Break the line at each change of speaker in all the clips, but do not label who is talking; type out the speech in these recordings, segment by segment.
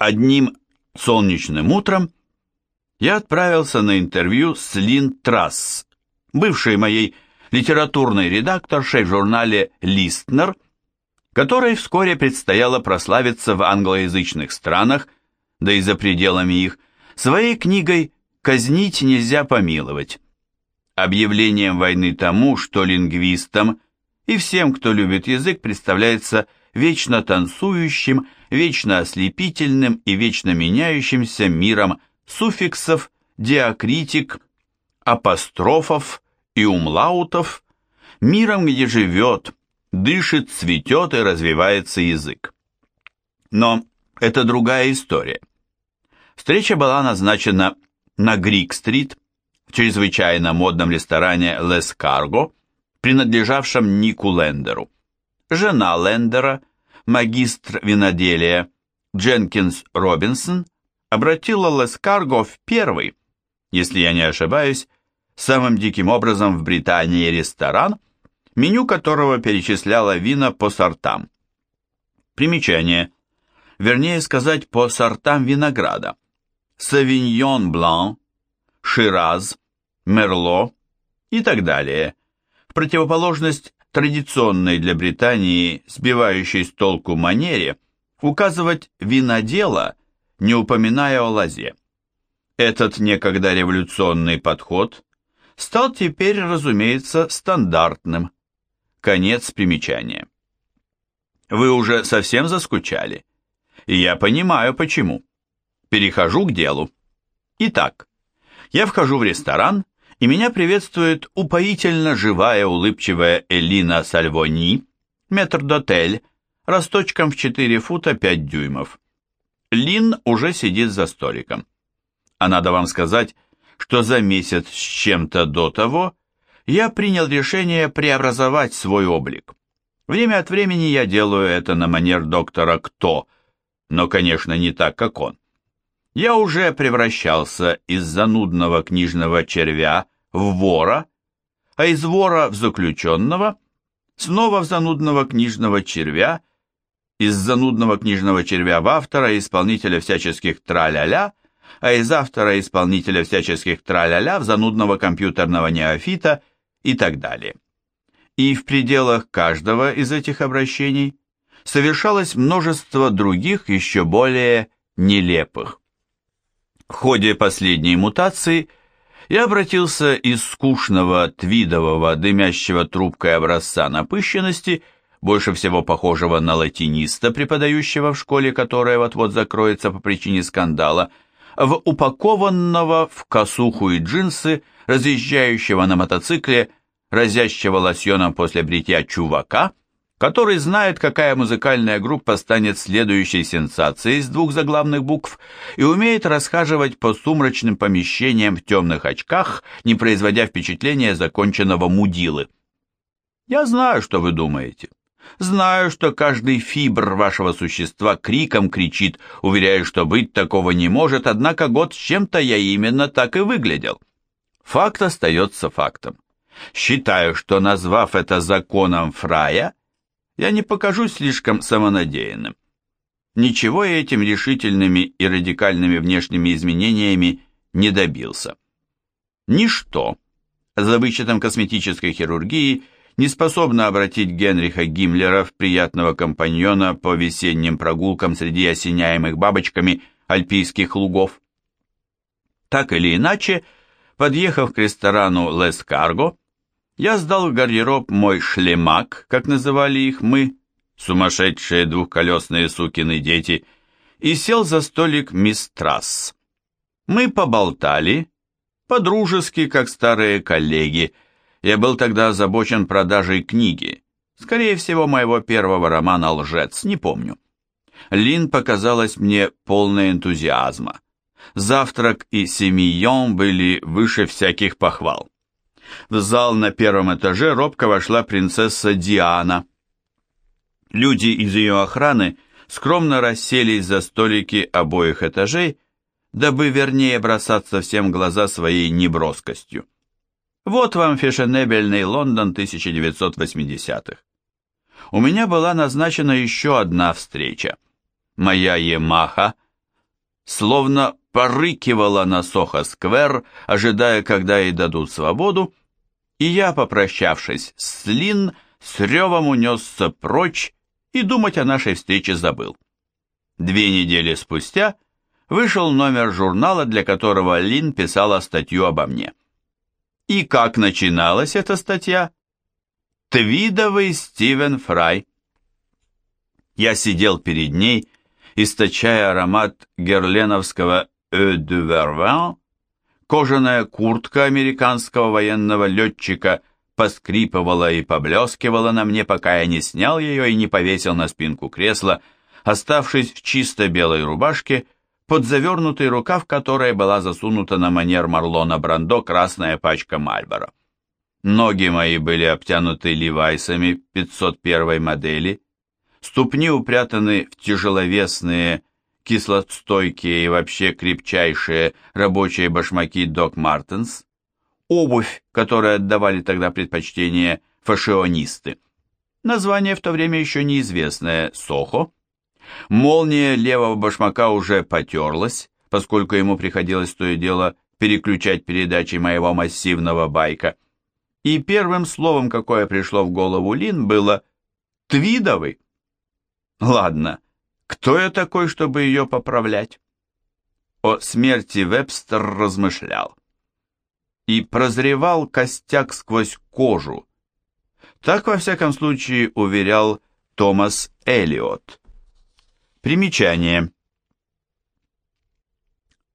Одним солнечным утром я отправился на интервью с Лин Трасс, бывшей моей литературной редакторшей в журнале «Листнер», которой вскоре предстояло прославиться в англоязычных странах, да и за пределами их, своей книгой «Казнить нельзя помиловать», объявлением войны тому, что лингвистам и всем, кто любит язык, представляется вечно танцующим, вечно ослепительным и вечно меняющимся миром суффиксов, диакритик, апострофов и умлаутов, миром, где живет, дышит, цветет и развивается язык. Но это другая история. Встреча была назначена на Грик-стрит в чрезвычайно модном ресторане «Лес Карго», принадлежавшем Нику Лендеру. Жена Лендера, магистр виноделия Дженкинс Робинсон, обратила Лес Карго в первый, если я не ошибаюсь, самым диким образом в Британии ресторан, меню которого перечисляло вина по сортам. Примечание. Вернее сказать, по сортам винограда. Савиньон Блан, Шираз, Мерло и так далее. В противоположность традиционной для Британии сбивающей с толку манере указывать винодела, не упоминая о лозе. Этот некогда революционный подход стал теперь, разумеется, стандартным. Конец примечания. Вы уже совсем заскучали? И я понимаю, почему. Перехожу к делу. Итак, я вхожу в ресторан, и меня приветствует упоительно живая, улыбчивая Элина Сальвони, метрдотель, росточком в 4 фута 5 дюймов. Лин уже сидит за столиком. А надо вам сказать, что за месяц с чем-то до того я принял решение преобразовать свой облик. Время от времени я делаю это на манер доктора Кто, но, конечно, не так, как он. Я уже превращался из занудного книжного червя в вора, а из вора в заключенного, снова в занудного книжного червя, из занудного книжного червя в автора и исполнителя всяческих траля-ля, а из автора и исполнителя всяческих траля-ля в занудного компьютерного неофита и так далее. И в пределах каждого из этих обращений совершалось множество других, еще более нелепых. В ходе последней мутации я обратился из скучного твидового дымящего трубкой образца напыщенности, больше всего похожего на латиниста, преподающего в школе, которая вот-вот закроется по причине скандала, в упакованного в косуху и джинсы, разъезжающего на мотоцикле, разящего лосьоном после бритья чувака, который знает, какая музыкальная группа станет следующей сенсацией из двух заглавных букв и умеет расхаживать по сумрачным помещениям в темных очках, не производя впечатления законченного мудилы. Я знаю, что вы думаете. Знаю, что каждый фибр вашего существа криком кричит, уверяя, что быть такого не может, однако год с чем-то я именно так и выглядел. Факт остается фактом. Считаю, что назвав это законом Фрая, я не покажусь слишком самонадеянным. Ничего я этим решительными и радикальными внешними изменениями не добился. Ничто, за вычетом косметической хирургии, не способно обратить Генриха Гиммлера в приятного компаньона по весенним прогулкам среди осеняемых бабочками альпийских лугов. Так или иначе, подъехав к ресторану «Лес Карго», я сдал в гардероб мой шлемак, как называли их мы, сумасшедшие двухколесные сукины дети, и сел за столик мисс Трасс. Мы поболтали, по-дружески, как старые коллеги. Я был тогда озабочен продажей книги, скорее всего, моего первого романа «Лжец», не помню. Лин показалась мне полной энтузиазма. Завтрак и семийон были выше всяких похвал. В зал на первом этаже робко вошла принцесса Диана. Люди из ее охраны скромно расселись за столики обоих этажей, дабы вернее бросаться всем глаза своей неброскостью. Вот вам фешенебельный Лондон 1980-х. У меня была назначена еще одна встреча. Моя Ямаха словно порыкивала на Сохо-сквер, ожидая, когда ей дадут свободу, и я, попрощавшись с Лин, с ревом унесся прочь и думать о нашей встрече забыл. Две недели спустя вышел номер журнала, для которого Лин писала статью обо мне. И как начиналась эта статья? Твидовый Стивен Фрай. Я сидел перед ней, источая аромат герленовского «Eau de Vervin», кожаная куртка американского военного летчика поскрипывала и поблескивала на мне, пока я не снял ее и не повесил на спинку кресла, оставшись в чисто белой рубашке, под завернутый рукав которой была засунута на манер Марлона Брандо красная пачка Мальборо. Ноги мои были обтянуты левайсами 501 модели, ступни упрятаны в тяжеловесные, кислостойкие и вообще крепчайшие рабочие башмаки Док Мартенс, обувь, которой отдавали тогда предпочтение фашионисты. Название в то время еще неизвестное «Сохо». Молния левого башмака уже потерлась, поскольку ему приходилось то и дело переключать передачи моего массивного байка. И первым словом, какое пришло в голову Лин, было «твидовый». Ладно, кто я такой, чтобы ее поправлять? О смерти Вебстер размышлял. И прозревал костяк сквозь кожу. Так, во всяком случае, уверял Томас Элиот. Примечание.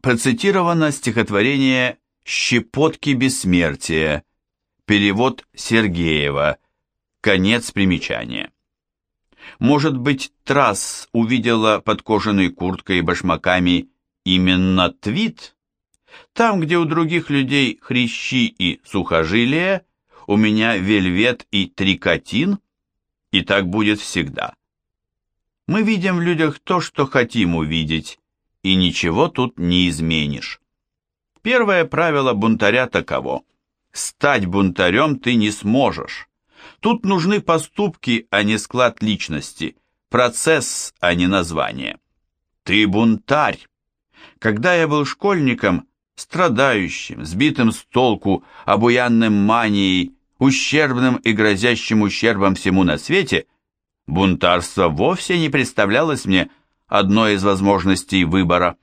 Процитировано стихотворение «Щепотки бессмертия», перевод Сергеева, конец примечания. Может быть, Трасс увидела под кожаной курткой и башмаками именно твит? Там, где у других людей хрящи и сухожилия, у меня вельвет и трикотин, и так будет всегда. Мы видим в людях то, что хотим увидеть, и ничего тут не изменишь. Первое правило бунтаря таково. Стать бунтарем ты не сможешь. Тут нужны поступки, а не склад личности, процесс, а не название. Ты бунтарь. Когда я был школьником, страдающим, сбитым с толку, обуянным манией, ущербным и грозящим ущербом всему на свете, бунтарство вовсе не представлялось мне одной из возможностей выбора.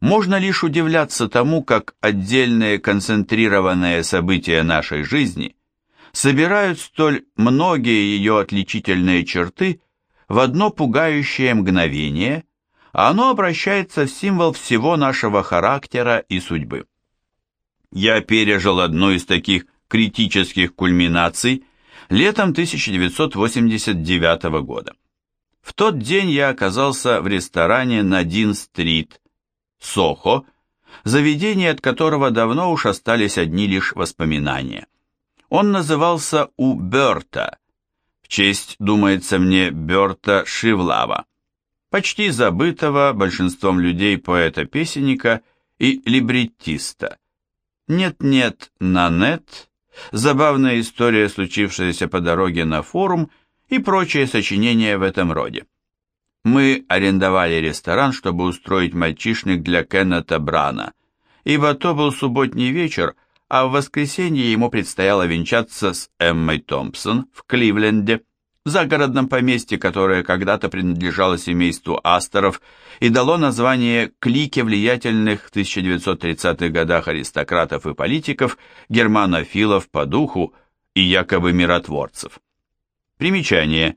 Можно лишь удивляться тому, как отдельные концентрированные события нашей жизни собирают столь многие ее отличительные черты в одно пугающее мгновение, а оно обращается в символ всего нашего характера и судьбы. Я пережил одну из таких критических кульминаций летом 1989 года. В тот день я оказался в ресторане на Дин-стрит, Сохо, заведение, от которого давно уж остались одни лишь воспоминания. Он назывался у Бёрта, в честь, думается мне, Бёрта Шивлава, почти забытого большинством людей поэта-песенника и либреттиста. Нет-нет, Нанет, забавная история, случившаяся по дороге на форум и прочие сочинения в этом роде. Мы арендовали ресторан, чтобы устроить мальчишник для Кеннета Брана, ибо то был субботний вечер, а в воскресенье ему предстояло венчаться с Эммой Томпсон в Кливленде, в загородном поместье, которое когда-то принадлежало семейству Асторов и дало название клике влиятельных в 1930-х годах аристократов и политиков, германофилов по духу и якобы миротворцев. Примечание.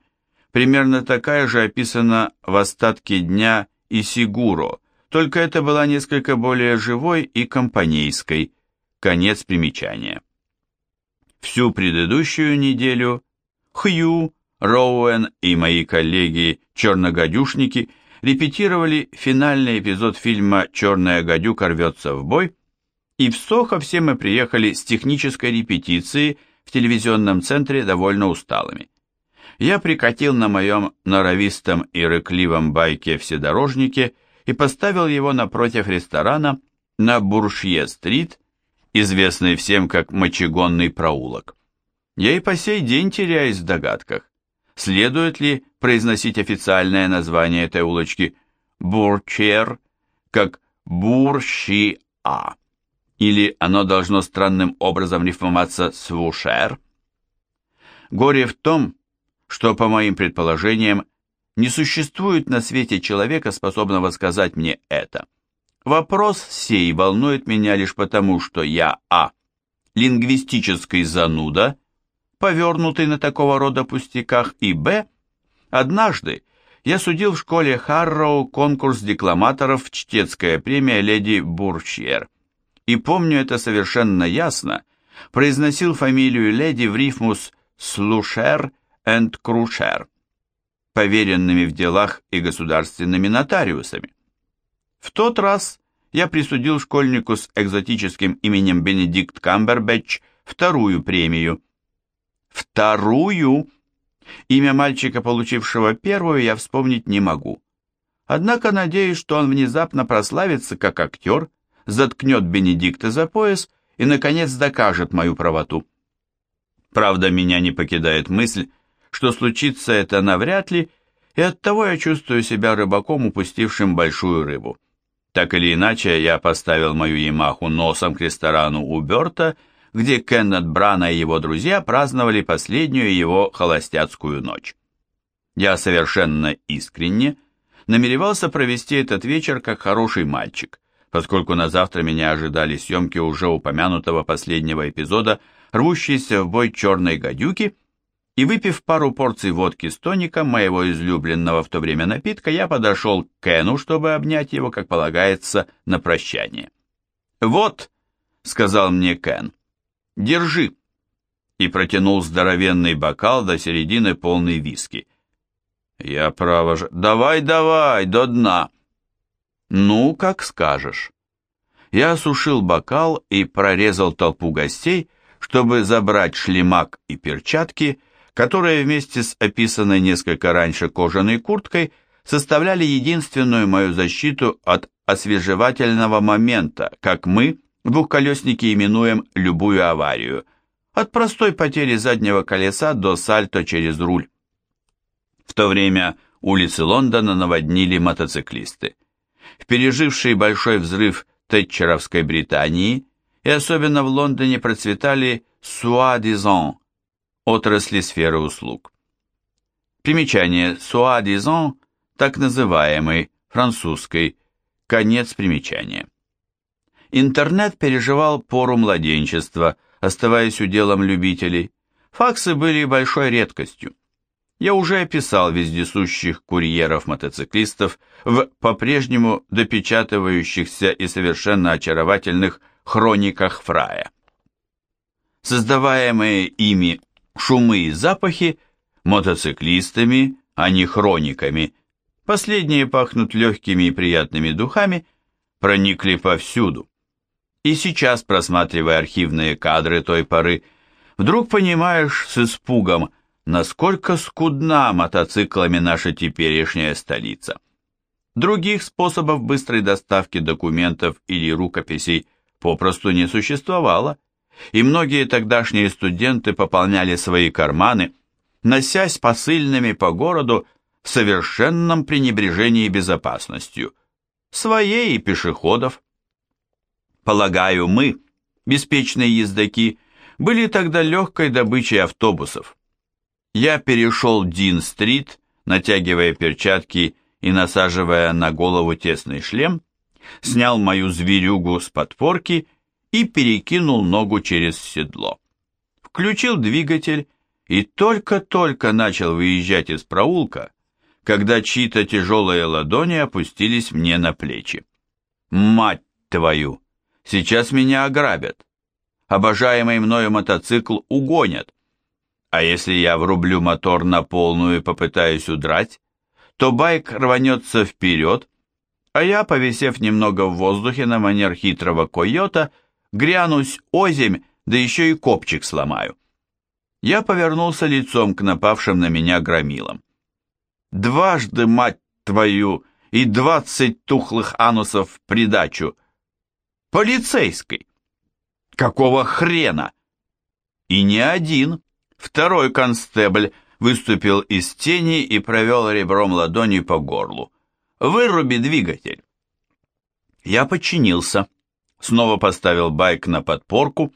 Примерно такая же описана в остатке дня и Сигуро, только это была несколько более живой и компанейской – Конец примечания. Всю предыдущую неделю Хью, Роуэн и мои коллеги-черногодюшники репетировали финальный эпизод фильма «Черная гадюка рвется в бой», и в Сохо все мы приехали с технической репетиции в телевизионном центре довольно усталыми. Я прикатил на моем норовистом и рыкливом байке-вседорожнике и поставил его напротив ресторана на Буршье-стрит известный всем как Мочегонный проулок. Я и по сей день теряюсь в догадках, следует ли произносить официальное название этой улочки Бурчер, как бурщи-а, или оно должно странным образом рифмоваться с вушер. Горе в том, что, по моим предположениям, не существует на свете человека, способного сказать мне это. Вопрос сей волнует меня лишь потому, что я а. лингвистический зануда, повернутый на такого рода пустяках, и б. однажды я судил в школе Харроу конкурс декламаторов «Чтецкая премия леди Бурчьер». И помню это совершенно ясно, произносил фамилию леди в рифму с «слушер» энд «крушер», поверенными в делах и государственными нотариусами. В тот раз я присудил школьнику с экзотическим именем Бенедикт Камбербэтч вторую премию. Вторую! Имя мальчика, получившего первую, я вспомнить не могу. Однако надеюсь, что он внезапно прославится как актер, заткнет Бенедикта за пояс и, наконец, докажет мою правоту. Правда, меня не покидает мысль, что случится это навряд ли, и оттого я чувствую себя рыбаком, упустившим большую рыбу. Так или иначе, я поставил мою Ямаху носом к ресторану у Берта где Кеннет Брана и его друзья праздновали последнюю его холостяцкую ночь. Я совершенно искренне намеревался провести этот вечер как хороший мальчик, поскольку на завтра меня ожидали съемки уже упомянутого последнего эпизода «Рвущейся в бой черной гадюки», и выпив пару порций водки с тоником, моего излюбленного в то время напитка, я подошел к Кену, чтобы обнять его, как полагается, на прощание. «Вот», — сказал мне Кен, Держи!» И протянул здоровенный бокал до середины полный виски. Я право же... «Давай, давай, до дна!» «Ну, как скажешь». Я осушил бокал и прорезал толпу гостей, чтобы забрать шлемак и перчатки, которые вместе с описанной несколько раньше кожаной курткой составляли единственную мою защиту от освежевательного момента, как мы, Двухколесники именуем любую аварию, от простой потери заднего колеса до сальто через руль. В то время улицы Лондона наводнили мотоциклисты. В пережившей большой взрыв Тэтчеровской Британии и особенно в Лондоне процветали суа-дизон, отрасли сферы услуг. Примечание суа-дизон, так называемый, французской, конец примечания. Интернет переживал пору младенчества, оставаясь уделом любителей. Факсы были большой редкостью. Я уже описал вездесущих курьеров-мотоциклистов в по-прежнему допечатывающихся и совершенно очаровательных хрониках Фрая. Создаваемые ими шумы и запахи мотоциклистами, а не хрониками, последние пахнут легкими и приятными духами, проникли повсюду. И сейчас, просматривая архивные кадры той поры, вдруг понимаешь с испугом, насколько скудна мотоциклами наша теперешняя столица. Других способов быстрой доставки документов или рукописей попросту не существовало, и многие тогдашние студенты пополняли свои карманы, носясь посыльными по городу в совершенном пренебрежении безопасностью, своей и пешеходов. Полагаю, мы, беспечные ездаки, были тогда легкой добычей автобусов. Я перешел Дин-стрит, натягивая перчатки и насаживая на голову тесный шлем, снял мою зверюгу с подпорки и перекинул ногу через седло. Включил двигатель и только-только начал выезжать из проулка, когда чьи-то тяжелые ладони опустились мне на плечи. «Мать твою!» Сейчас меня ограбят. Обожаемый мною мотоцикл угонят. А если я врублю мотор на полную и попытаюсь удрать, то байк рванется вперед, а я, повисев немного в воздухе на манер хитрого койота, грянусь озимь, да еще и копчик сломаю. Я повернулся лицом к напавшим на меня громилам. Дважды, мать твою, и двадцать тухлых анусов в придачу — полицейской. Какого хрена? И не один. Второй констебль выступил из тени и провел ребром ладони по горлу. Выруби двигатель. Я подчинился, снова поставил байк на подпорку,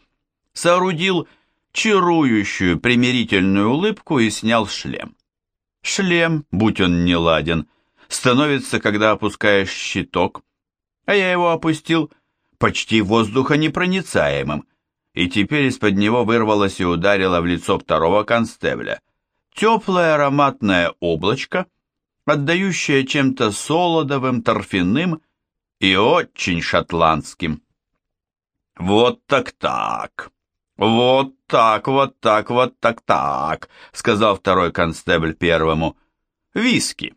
соорудил чарующую примирительную улыбку и снял шлем. Шлем, будь он не ладен, становится, когда опускаешь щиток, а я его опустил почти воздухонепроницаемым, и теперь из-под него вырвалось и ударило в лицо второго констебля. Теплое ароматное облачко, отдающее чем-то солодовым, торфяным и очень шотландским. «Вот так-так, вот так, вот так, вот так-так», сказал второй констебль первому. «Виски».